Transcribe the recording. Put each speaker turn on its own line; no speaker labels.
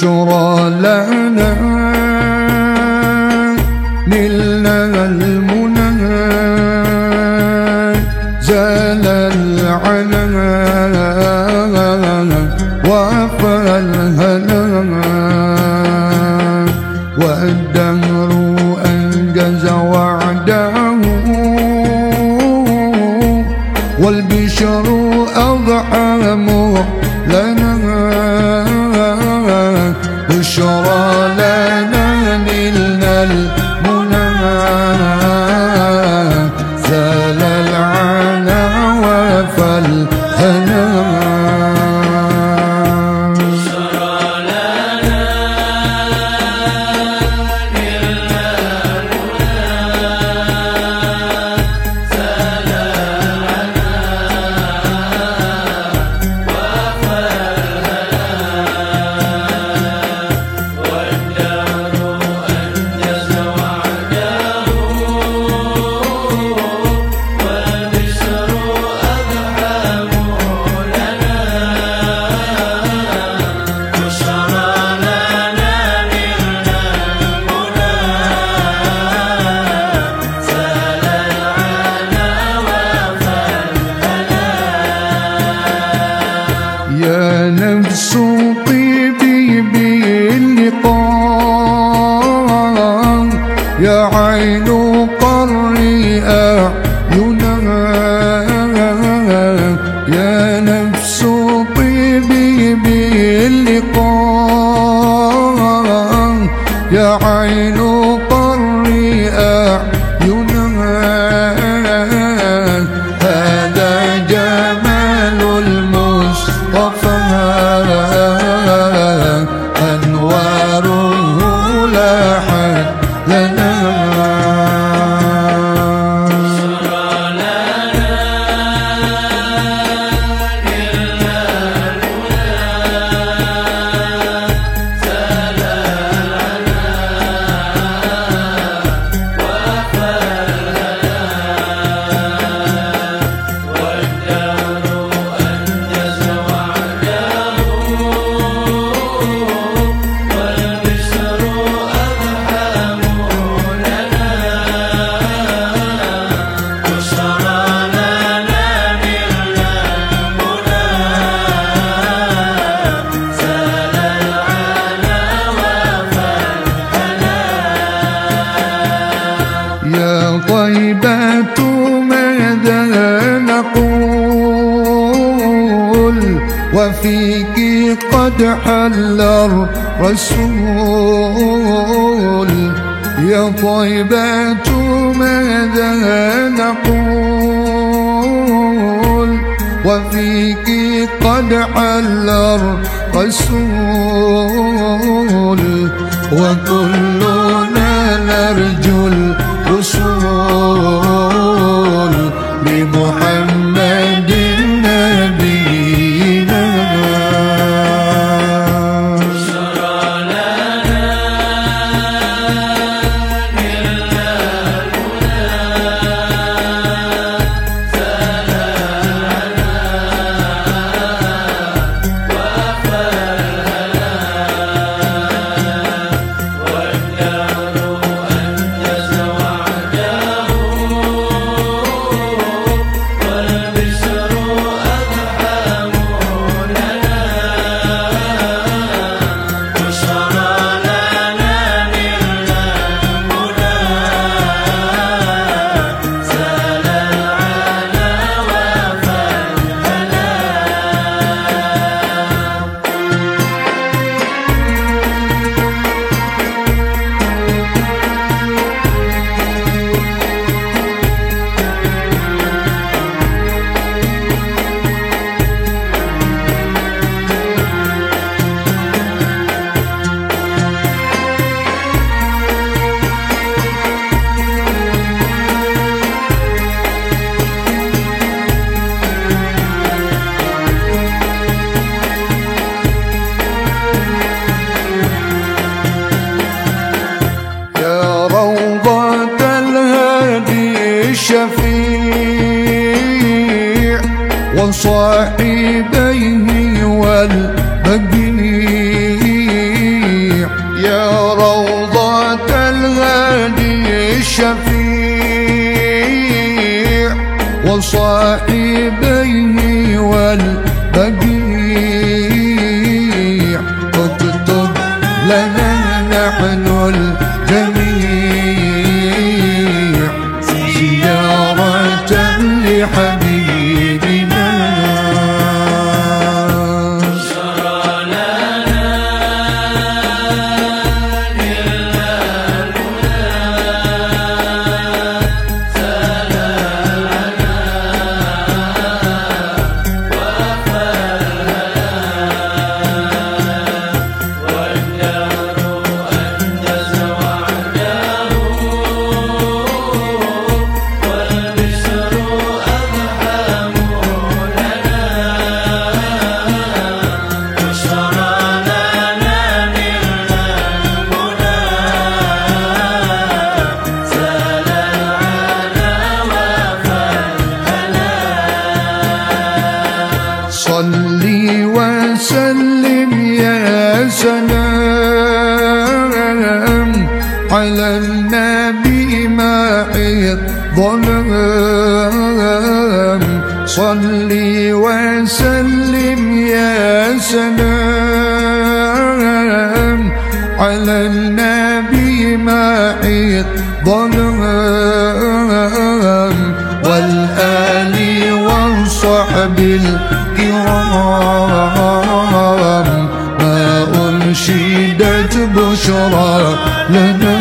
بشرى لنا. نلنا المنى. زال العنا. وفى الهنا. والدهر بشرى لنا نلنا night. حل الرسول يا طيبة ماذا نقول؟ وفيك قد حل الرسول وكلنا وصاحبيه والبقيع يا روضة الهادي الشفيع. وصاحبيه على النبي معي الظلام. صلي وسلم يا سلام. على النبي معي الظلام. والآل والصحب الكرام. ما أنشدت بشرى لنا.